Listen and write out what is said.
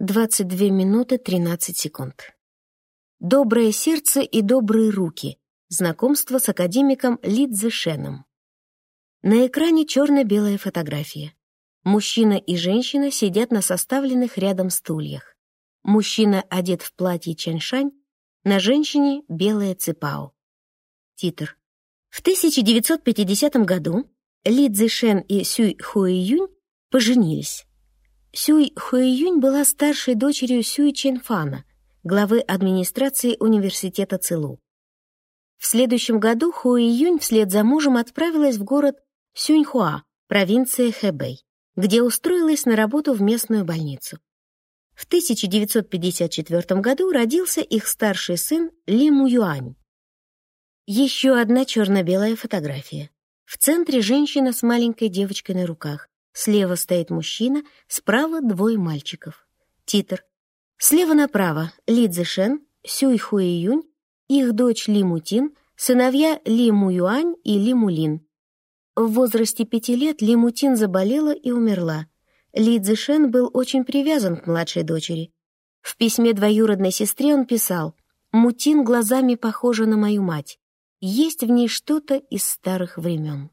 22 минуты 13 секунд. «Доброе сердце и добрые руки» Знакомство с академиком Лидзе Шеном. На экране черно-белая фотография. Мужчина и женщина сидят на составленных рядом стульях. Мужчина одет в платье чаншань, на женщине белое ципао. Титр. В 1950 году Ли Цзишен и Сюй Хуэйюнь поженились. Сюй Хуэйюнь была старшей дочерью Сюй Ченфана, главы администрации университета Цилу. В следующем году Хуи Юнь вслед за мужем отправилась в город Сюньхуа, провинция Хэбэй, где устроилась на работу в местную больницу. В 1954 году родился их старший сын Ли Му Юань. Еще одна черно-белая фотография. В центре женщина с маленькой девочкой на руках. Слева стоит мужчина, справа двое мальчиков. Титр. Слева направо Ли Цзэшен, Сюй Хуэ Юнь их дочь Ли Мутин, сыновья Ли Муюань и Ли Мулин. В возрасте пяти лет Ли Мутин заболела и умерла. Ли Цзишен был очень привязан к младшей дочери. В письме двоюродной сестре он писал «Мутин глазами похожа на мою мать. Есть в ней что-то из старых времен».